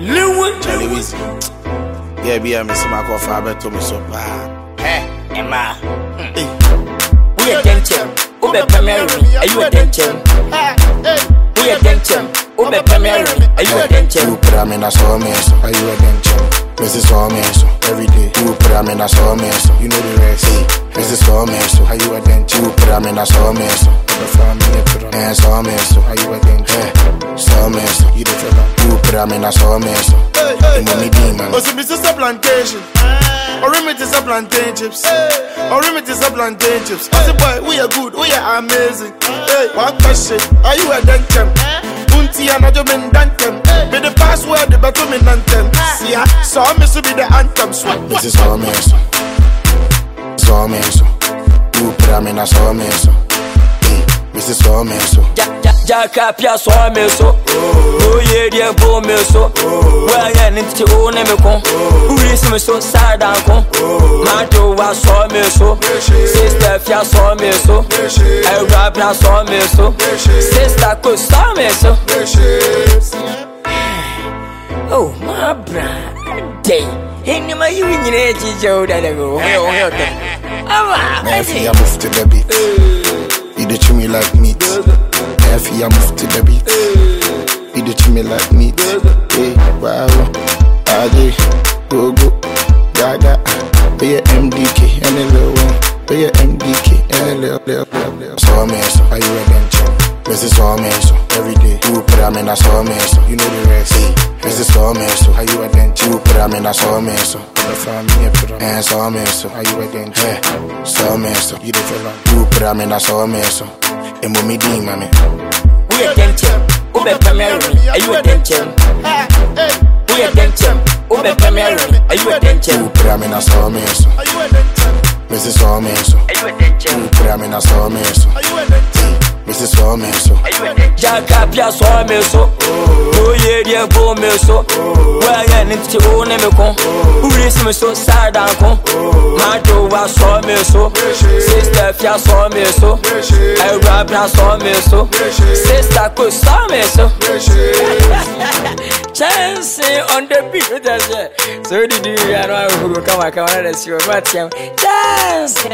Lewin. Charlie Yeah, be a miss my coffee. I bet to me so bad. Hey, Emma. We are dentin. Ube Premier. Are you a dentin? We are dentin. Ube Premier. Are you a You dentin? put them in a saw me, so are you a denture? Mrs. Saw me, so every day. You put them in a saw me, so you know the rest. Mrs. Saw me, so are you a denture? You put them in a saw me, so the family put them in saw me, so are you a denture? Saw me, so you the fella. You put them in a saw me, so the mommy demon. Oh, so this is a plantation. Or remit is a plantain chips. Or remit is a plantain chips. I say, boy, we are good, we are amazing. Hey, one question, are you a dentem? Unti anajo men dantem. Be the password, the better men dantem. See, ya, so me to be the anthem. Swat, Mrs. Saw me, so saw me, so you put them in a saw me, so Mrs. Saw me, so Jaka pia so me so. Oh yeah, dear bo me so. Well, yeah, nti o ne me kon. Uri si me so sad and kon. Mato wa so me so. Sister fia so me so. Ewa pia so me so. Sister ko so me so. Oh, my brother. Day. Any my you in your age, Joe, that I go. Hey, oh, Ama, oh, Effie, oh, I move to the beat. You do chew me like meat. I move to the beat. You do chew me like meat. Hey, wow. Adi, go go. Gaga. Be a MDK and a little one. Be a MDK and a little, little, little. Saw me, so are you a denture? Mrs. Saw me, so every day. You put them in a saw me, so you know the rest. Mrs. Saw me, so are you a denture? You put them in a saw me, so the family put them in saw me, so are you a denture? Saw me, so you the fella. You put them in a saw me, so. And mommy D, mommy. We are dentin. Ube Premier. Are you a dentin? We are dentin. Ube Premier. Are you a You dentin? put them in a saw me, so. are you a dentem? Mrs. Saw me, so. Are you a dentin? You put them in a saw me, so. Are you a dentem? Mrs. Saw me, so. Jaka pia so me so. Oh yeah, dear bo me so. Well, yeah, nti o ne me kon. Uri si me so sad and kon. Mato wa so me so. Sister fia so me so. Ewa pia so me so. Sister ko so me so. Chance on the beat, what does it? So did you? I know who come, come on, let's see what Chance.